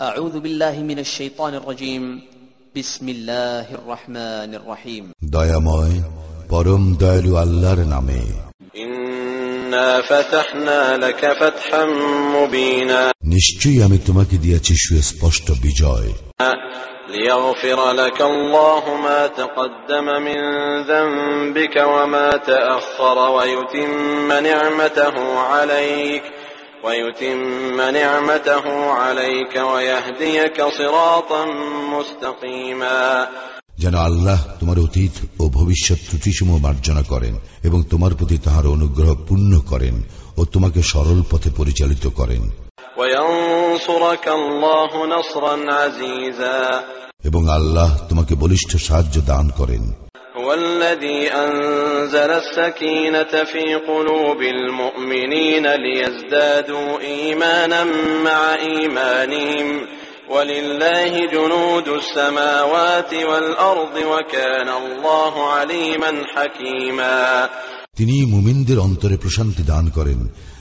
أعوذ بالله من الشيطان الرجيم بسم الله الرحمن الرحيم দয়াময় পরম দয়ালু আল্লাহর নামে إنا فتحنا لك فتحا مبينا নিশ্চয়ই আমি তোমাকে দিয়েছি সুস্পষ্ট বিজয় ليغفر لك الله ما تقدم من ذنبك وما تأخر ويتم نعمته عليك ويتم نعمته عليك ويهديك صراطا مستقيما যেন আল্লাহ তোমার অতীত ও ভবিষ্যৎ ত্রুটিসমূহ মার্জনা করেন এবং তোমার প্রতি তাহার অনুগ্রহ পূর্ণ করেন ও তোমাকে সরল পথে পরিচালিত করেন وينصرك الله نصرا عزيزا এবং আল্লাহ তোমাকে বলিষ্ঠ সাহায্য দান করেন هو الذي أنزل السكينة في قلوب المؤمنين ليزدادوا إيمانا مع إيمانهم ولله جنود السماوات والأرض وكان الله عليما حكيما তিনি মুমিনদের অন্তরে প্রশান্তি দান করেন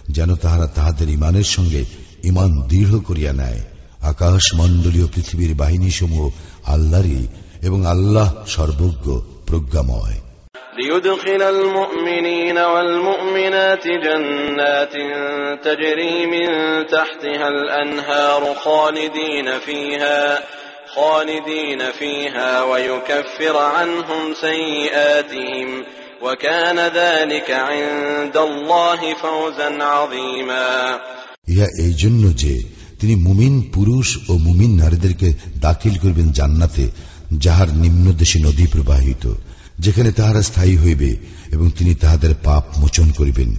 যেন তাহারা তাহাদের ইমানের সঙ্গে ইমান দৃঢ় করিয়া নেয় আকাশ মণ্ডলীয় পৃথিবীর বাহিনীসমূহ আল্লাহরই এবং আল্লাহ সর্বজ্ঞ প্রজ্ঞাময় ليدخل المؤمنين والمؤمنات جنات تجري من تحتها الأنهار خالدين فيها خالدين فيها ويكفر عنهم سيئاتهم وكان ذلك عند الله فوزا عظيما ইহা এই জন্য যে তিনি মুমিন পুরুষ ও মুমিন নারীদেরকে দাখিল করবেন জান্নাতে যাহার নিম্নদেশে নদী প্রবাহিত যেখানে তাহারা স্থায়ী হইবে এবং তিনি তাহাদের পাপ মোচন করিবেন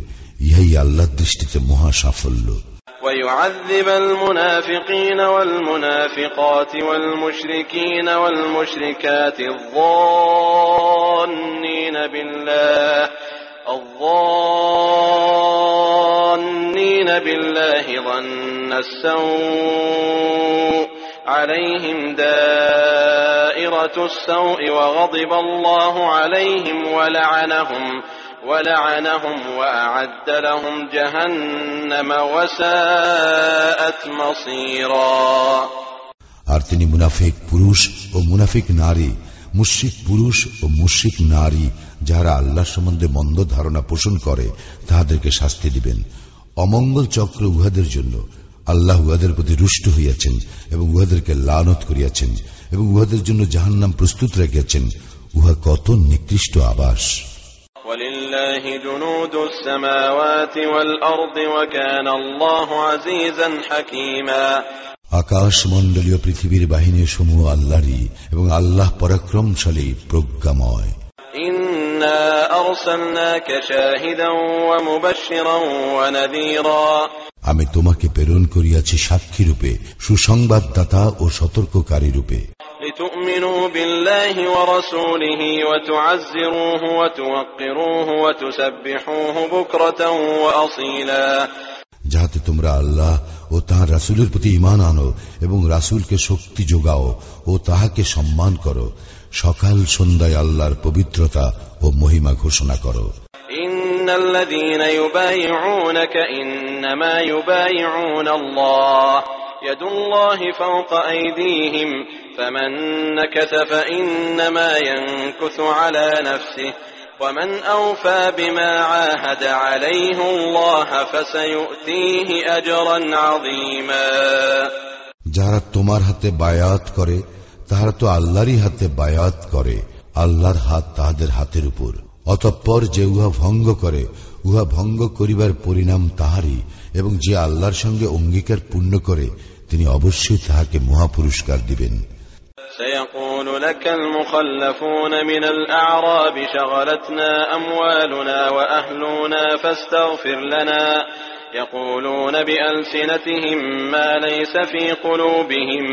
ইহাই আল্লাহর দৃষ্টিতে মহা সাফল্য ويعذب المنافقين والمنافقات والمشركين والمشركات الظانين بالله الظانين بالله ظن السوء عليهم دائرة السوء وغضب الله عليهم ولعنهم ولعنهم وأعد لهم جهنم وساءت مصيرا আর তিনি মুনাফিক পুরুষ ও মুনাফিক নারী মুশ্রিক পুরুষ ও মুশ্রিক নারী যাহারা আল্লাহ সম্বন্ধে মন্দ ধারণা পোষণ করে তাহাদেরকে শাস্তি দিবেন অমঙ্গল চক্র উহাদের জন্য আল্লাহ উহাদের প্রতি রুষ্ট হইয়াছেন এবং উহাদেরকে লানত করিয়াছেন এবং উহাদের জন্য জাহান্নাম প্রস্তুত রাখিয়াছেন উহা কত নিকৃষ্ট আবাস ولله جنود السماوات والأرض وكان الله عزيزا حكيما আকাশ মণ্ডলীয় পৃথিবীর বাহিনী সমূহ আল্লাহরই এবং আল্লাহ পরাক্রমশালী প্রজ্ঞাময় إنا أرسلناك شاهدا ومبشرا ونذيرا আমি তোমাকে প্রেরণ করিয়াছি সাক্ষী রূপে সুসংবাদদাতা ও সতর্ককারী রূপে। যাহাতে তোমরা আল্লাহ ও তাহার রাসুলের প্রতি ইমান আনো এবং রাসুলকে শক্তি যোগাও ও তাহাকে সম্মান করো। সকাল সন্ধ্যায় আল্লাহর পবিত্রতা ও মহিমা ঘোষণা করো। إن الذين يبايعونك إنما يبايعون الله يد الله فوق أيديهم فمن نكث فإنما ينكث على نفسه ومن أوفى بما عاهد عليه الله فسيؤتيه أجرا عظيما যারা তোমার হাতে বায়াত করে তাহারা তো আল্লাহরই হাতে বায়াত করে আল্লাহর হাত তাহাদের হাতের উপর অতঃপর যে উহা ভঙ্গ করে উহা ভঙ্গ করিবার পরিণাম তাহারই এবং যে আল্লাহর সঙ্গে অঙ্গীকার পূর্ণ করে তিনি অবশ্যই তাহাকে মহাপুরস্কার দিবেন سيقول لك المخلفون من الأعراب شغلتنا أموالنا وأهلنا فاستغفر لنا يقولون بألسنتهم ما ليس في قلوبهم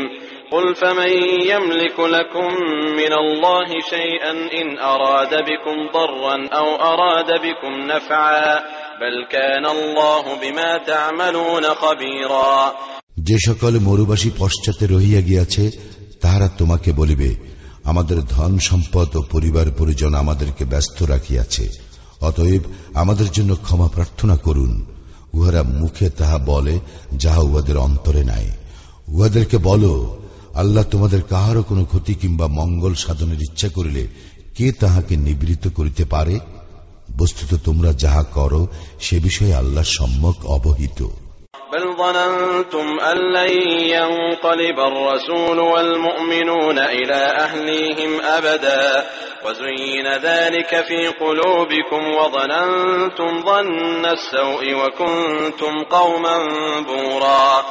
قل فمن يملك لكم من الله شيئا إن أراد بكم ضرا أو أراد بكم نفعا بل كان الله بما تعملون خبيرا যে সকল মরুবাসী পশ্চাতে রহিয়া গিয়াছে তাহারা তোমাকে বলিবে আমাদের ধন সম্পদ ও পরিবার পরিজন আমাদেরকে ব্যস্ত রাখিয়াছে অতএব আমাদের জন্য ক্ষমা প্রার্থনা করুন উহারা মুখে তাহা বলে যাহা উহাদের অন্তরে নাই উহাদেরকে বলো আল্লাহ তোমাদের কাহারও কোনো ক্ষতি কিংবা মঙ্গল সাধনের ইচ্ছা করিলে কে তাহাকে নিবৃত্ত করিতে পারে বস্তুত তোমরা যাহা করো সে বিষয়ে আল্লাহ সম্যক অবহিত بل ظننتم أن لن ينقلب الرسول والمؤمنون إلى أهليهم أبدا وزين ذلك في قلوبكم وظننتم ظن السوء وكنتم قوما بورا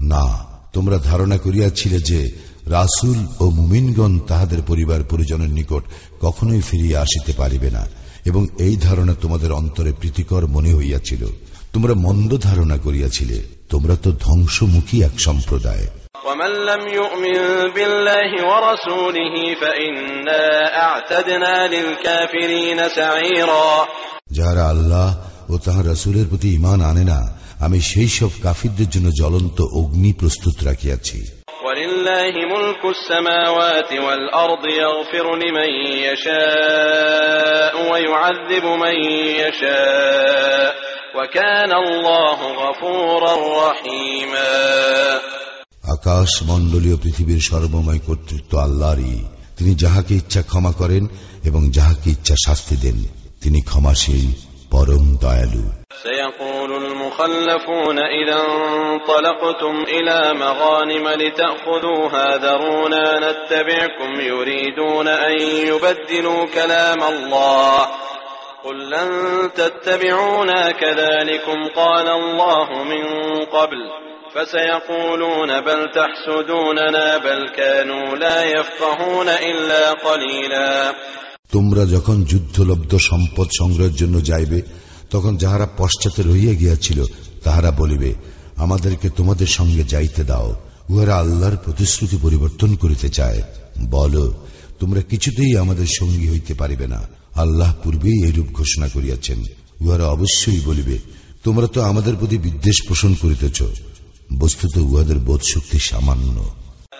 না তোমরা ধারণা করিয়াছিলে যে রাসুল ও মুমিনগণ তাহাদের পরিবার পরিজনের নিকট কখনোই ফিরিয়া আসিতে পারিবে না এবং এই ধারণা তোমাদের অন্তরে প্রীতিকর মনে হইয়াছিল। তোমরা মন্দ ধারণা করিয়াছিলে তোমরা তো ধ্বংসমুখী এক সম্প্রদায়। যাহারা আল্লাহ ও তাহার রসুলের প্রতি ইমান আনে না আমি সেই সব কাফিরদের জন্য জ্বলন্ত অগ্নি প্রস্তুত রাখিয়াছি ولله ملك السماوات والأرض يغفر لمن يشاء ويعذب من يشاء وكان الله غفورا رحيما আকাশ মণ্ডলীয় পৃথিবীর সর্বময় কর্তৃত্ব আল্লাহরই তিনি যাহাকে ইচ্ছা ক্ষমা করেন এবং যাহাকে ইচ্ছা শাস্তি দেন তিনি ক্ষমাশীল পরম দয়ালু سيقول المخلفون إذا انطلقتم إلى مغانم لتأخذوها ذرونا نتبعكم يريدون أن يبدلوا كلام الله قل لن تتبعونا كذلكم قال الله من قبل فسيقولون بل تحسدوننا بل كانوا لا يفقهون إلا قليلا তোমরা যখন যুদ্ধলব্ধ সম্পদ সংগ্রহের জন্য যাইবে তখন যাহারা পশ্চাতে রহিয়া গিয়াছিল, তাহারা বলিবে, আমাদেরকে তোমাদের সঙ্গে যাইতে দাও। উহারা আল্লাহর প্রতিশ্রুতি পরিবর্তন করিতে চায়। বল, তোমরা কিছুতেই আমাদের সঙ্গী হইতে পারিবে না। আল্লাহ পূর্বেই এরূপ ঘোষণা করিয়াছেন। উহারা অবশ্যই বলিবে, তোমরা তো আমাদের প্রতি বিদ্বেষ পোষণ করিতেছ। বস্তুত উহাদের বোধ শক্তি সামান্য।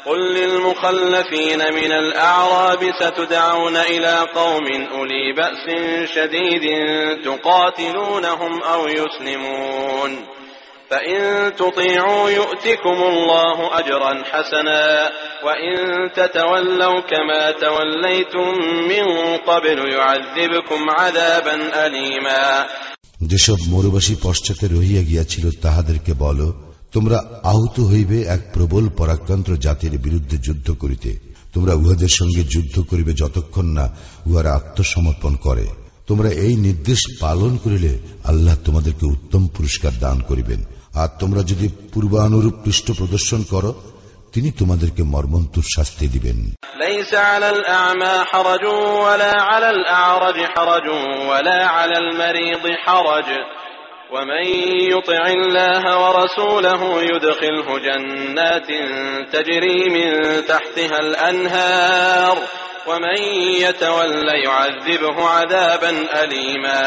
قل للمخلفين من الأعراب ستدعون إلى قوم أولي بأس شديد تقاتلونهم أو يسلمون فإن تطيعوا يؤتكم الله أجرا حسنا وإن تتولوا كما توليتم من قبل يعذبكم عذابا أليما যেসব মরুবাসী পশ্চাতে রহিয়া গিয়াছিল তাহাদেরকে বলো তোমরা আহত হইবে এক প্রবল পরাক্রান্ত জাতির বিরুদ্ধে যুদ্ধ করিতে তোমরা উহাদের সঙ্গে যুদ্ধ করিবে যতক্ষণ না উহারা আত্মসমর্পণ করে তোমরা এই নির্দেশ পালন করিলে আল্লাহ তোমাদেরকে উত্তম পুরস্কার দান করিবেন আর তোমরা যদি পূর্বানুরূপ পৃষ্ঠ প্রদর্শন করো তিনি তোমাদেরকে মর্মন্তুর শাস্তি দিবেন ليس على الأعمى حرج ولا على الأعرج حرج ولا على المريض حرج ومن يطع الله ورسوله يدخله جنات تجري من تحتها الأنهار ومن يتول يعذبه عذابا أليما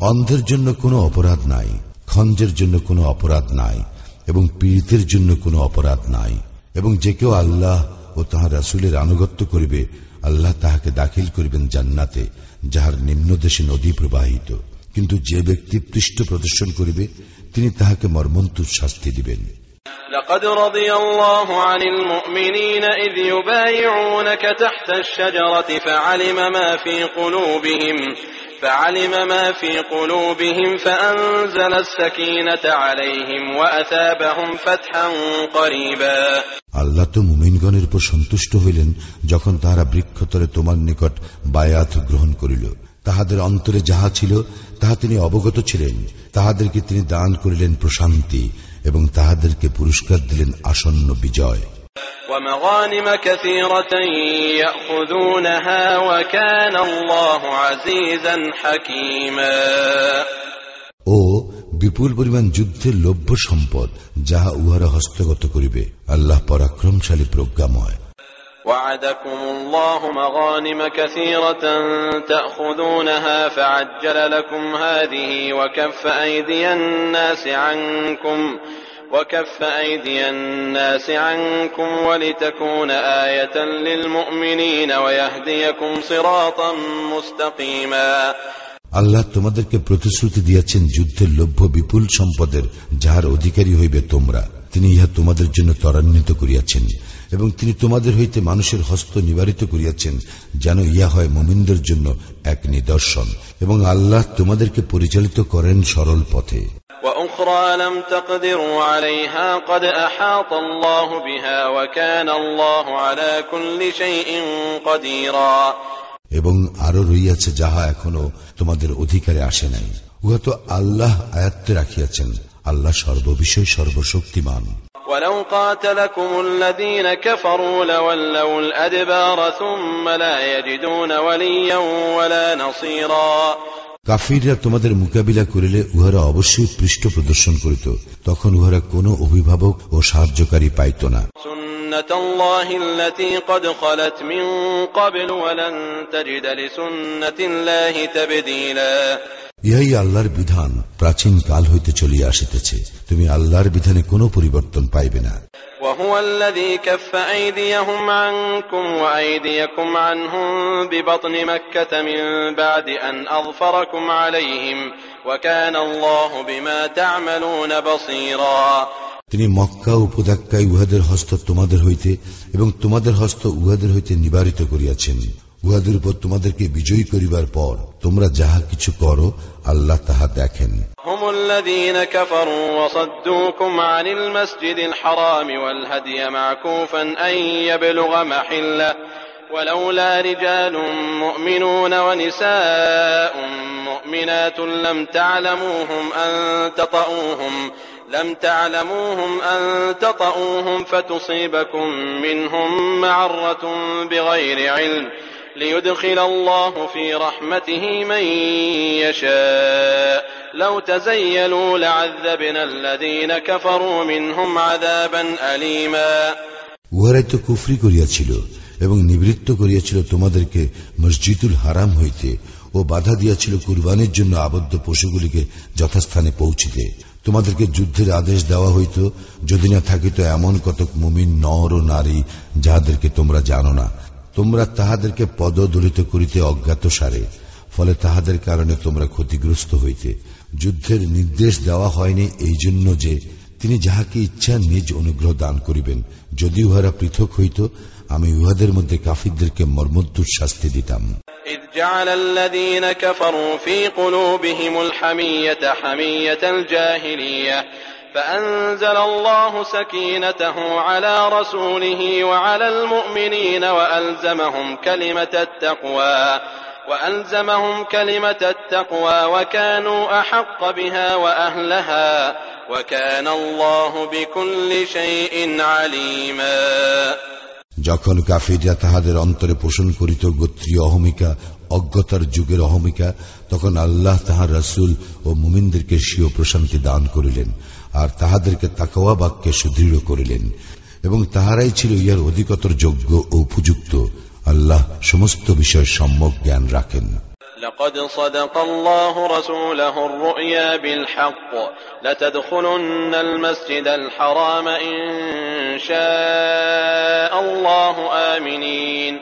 অন্ধের জন্য কোনো অপরাধ নাই খঞ্জের জন্য কোনো অপরাধ নাই এবং পীড়িতের জন্য কোনো অপরাধ নাই এবং যে কেউ আল্লাহ ও তাহার রাসুলের আনুগত্য করিবে আল্লাহ তাহাকে দাখিল করিবেন জান্নাতে যাহার নিম্নদেশে নদী প্রবাহিত কিন্তু যে ব্যক্তি পৃষ্ঠ প্রদর্শন করিবে তিনি তাহাকে মর্মন্তুর শাস্তি দিবেন لقد رضي الله عن المؤمنين إذ يبايعونك تحت الشجرة فعلم ما في قلوبهم فعلم ما في قلوبهم فأنزل السكينة عليهم وأثابهم فتحا قريبا আল্লাহ তো মুমিনগণের উপর সন্তুষ্ট হইলেন যখন তাহারা বৃক্ষতরে তোমার নিকট বায়াত গ্রহণ করিল তাহাদের অন্তরে যাহা ছিল তাহা তিনি অবগত ছিলেন। তাহাদেরকে তিনি দান করিলেন প্রশান্তি এবং তাহাদেরকে পুরস্কার দিলেন আসন্ন বিজয়। ও বিপুল পরিমাণ যুদ্ধের লভ্য সম্পদ যাহা উহারা হস্তগত করিবে আল্লাহ পরাক্রমশালী প্রজ্ঞাময়। وعدكم الله مغانم كثيرة تأخذونها فعجل لكم هذه وكف أيدي الناس عنكم وكف أيدي الناس عنكم ولتكون آية للمؤمنين ويهديكم صراطا مستقيما আল্লাহ তোমাদেরকে প্রতিশ্রুতি দিয়েছেন যুদ্ধের লভ্য বিপুল সম্পদের যাহার অধিকারী হইবে তোমরা তিনি ইহা তোমাদের জন্য ত্বরান্বিত করিয়াছেন এবং তিনি তোমাদের হইতে মানুষের হস্ত নিবারিত করিয়াছেন যেন ইয়া হয় মোমিনদের জন্য এক নিদর্শন। এবং আল্লাহ তোমাদেরকে পরিচালিত করেন সরল পথে। এবং আরও রইয়াছে যাহা এখনও তোমাদের অধিকারে আসে নাই। উহা তো আল্লাহ আয়ত্তে রাখিয়াছেন। আল্লাহ সর্ববিষয় সর্বশক্তিমান ولو قاتلكم الذين كفروا لولوا الأدبار ثم لا يجدون وليا ولا نصيرا কাফিররা তোমাদের মোকাবিলা করিলে উহারা অবশ্যই পৃষ্ঠ প্রদর্শন করিত তখন উহারা কোনো অভিভাবক ও সাহায্যকারী পাইত না سنة الله التي قد خلت من قبل ولن تجد لسنة الله تبديلا ইহাই আল্লাহর বিধান প্রাচীন কাল হইতে চলিয়া আসিতেছে তুমি আল্লাহর বিধানে কোনো পরিবর্তন পাইবে না وهو الذي كف أيديهم عنكم وأيديكم عنهم ببطن مكة من بعد أن أظفركم عليهم وكان الله بما تعملون بصيرا তিনি মক্কা উপত্যকায় উহাদের হস্ত তোমাদের হইতে এবং তোমাদের হস্ত উহাদের হইতে নিবারিত করিয়াছেন উহাদের উপর তোমাদেরকে বিজয়ী করিবার পর তোমরা যাহা কিছু করো আল্লাহ তাহা দেখেন هم الذين كفروا وصدوكم عن المسجد الحرام والهدي معكوفا أن يبلغ محله ولولا رجال مؤمنون ونساء مؤمنات لم تعلموهم أن تطؤوهم لم تعلموهم أن تطؤوهم فتصيبكم منهم معرة بغير علم ليدخل الله في رحمته من يشاء لو تزيلوا لعذبنا الذين كفروا منهم عذابا أليما উহারাই তো কুফরি করিয়াছিল এবং নিবৃত্ত করিয়াছিল তোমাদেরকে মসজিদুল হারাম হইতে ও বাধা দিয়াছিল কুরবানির জন্য আবদ্ধ পশুগুলিকে যথাস্থানে পৌঁছিতে তোমাদেরকে যুদ্ধের আদেশ দেওয়া হইত যদি না থাকিত এমন কতক মুমিন নর ও নারী যাহাদেরকে তোমরা জানো না তোমরা তাহাদেরকে পদদলিত করিতে অজ্ঞাত সারে ফলে তাহাদের কারণে তোমরা ক্ষতিগ্রস্ত হইতে যুদ্ধের নির্দেশ দেওয়া হয়নি এই জন্য যে তিনি যাহাকে ইচ্ছা নিজ অনুগ্রহ দান করিবেন যদি উহারা পৃথক হইত আমি উহাদের মধ্যে কাফিরদেরকে মর্মদ্দুর শাস্তি দিতাম إذ جعل الذين كفروا في قلوبهم الحمية حمية الجاهلية فأنزل الله سكينته على رسوله وعلى المؤمنين وألزمهم كلمة التقوى وألزمهم كلمة التقوى وكانوا أحق بها وأهلها وكان الله بكل شيء عليما যখন কাফিররা তাহাদের অন্তরে পোষণ করিত গোত্রীয় অহমিকা অজ্ঞতার যুগের অহমিকা তখন আল্লাহ তাহার রাসুল ও মুমিনদেরকে স্বীয় প্রশান্তি দান করিলেন আর তাহাদেরকে তাকওয়া বাক্যে সুদৃঢ় করিলেন এবং তাহারাই ছিল ইহার অধিকতর যোগ্য ও উপযুক্ত আল্লাহ সমস্ত বিষয় সম্যক জ্ঞান রাখেন لقد صدق الله رسوله الرؤيا بالحق لتدخلن المسجد الحرام إن شاء الله آمنين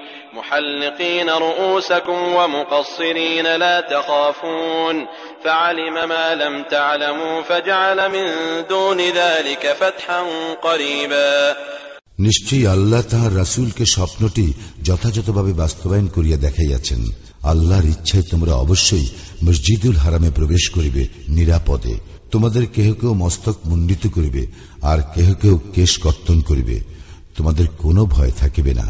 محلقين رؤوسكم ومقصرين لا تخافون فعلم ما لم تعلموا فجعل من دون ذلك فتحا قريبا নিশ্চয়ই আল্লাহ তাহার রাসুলকে স্বপ্নটি যথাযথভাবে বাস্তবায়ন করিয়া দেখাইয়াছেন আল্লাহর ইচ্ছায় তোমরা অবশ্যই মসজিদুল হারামে প্রবেশ করিবে নিরাপদে তোমাদের কেহ কেউ মস্তক মুন্ডিত করিবে আর কেহ কেউ কেশ কর্তন করিবে তোমাদের কোনো ভয় থাকিবে না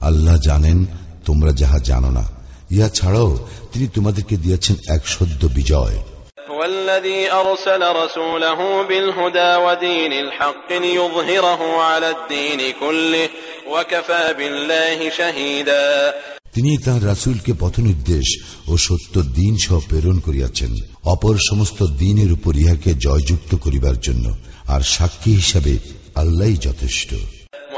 আল্লাহ জানেন তোমরা যাহা জানো না ইহা ছাড়াও তিনি তোমাদেরকে দিয়েছেন এক সদ্য বিজয় هو الذي أرسل رسوله بالهدى ودين الحق ليظهره على الدين كله وكفى بالله شهيدا তিনি তাঁর রাসুলকে পথনির্দেশ ও সত্য দিন সহ প্রেরণ করিয়াছেন অপর সমস্ত দিনের উপর ইহাকে জয়যুক্ত করিবার জন্য আর সাক্ষী হিসাবে আল্লাহ যথেষ্ট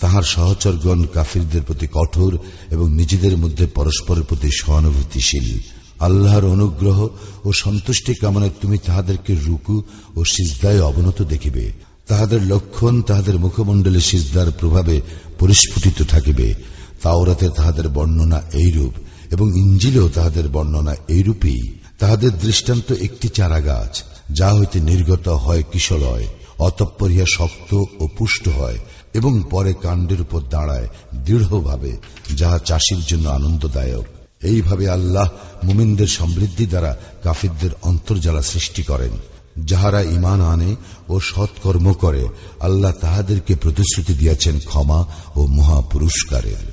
তাহার সহচরগণ কাফিরদের প্রতি কঠোর এবং নিজেদের মধ্যে পরস্পরের প্রতি সহানুভূতিশীল। আল্লাহর অনুগ্রহ ও সন্তুষ্টি কামনায় তুমি তাহাদেরকে রুকু ও সিজদায় অবনত দেখিবে। তাহাদের লক্ষণ তাহাদের মুখমণ্ডলে সিজদার প্রভাবে পরিস্ফুটিত থাকিবে। তাওরাতে তাহাদের বর্ণনা এইরূপ এবং ইঞ্জিলেও তাহাদের বর্ণনা এইরূপই। তাহাদের দৃষ্টান্ত একটি চারা গাছ যা হইতে নির্গত হয় কিশলয়, অতঃপর ইহা শক্ত ও পুষ্ট হয়। এবং পরে কাণ্ডের উপর দাঁড়ায় দৃঢ়ভাবে, যাহা চাষির জন্য আনন্দদায়ক। এইভাবে আল্লাহ মুমিনদের সমৃদ্ধি দ্বারা কাফিরদের অন্তর্জালা সৃষ্টি করেন। যাহারা ইমান আনে ও সৎকর্ম করে, আল্লাহ তাহাদেরকে প্রতিশ্রুতি দিয়েছেন ক্ষমা ও মহা পুরস্কারের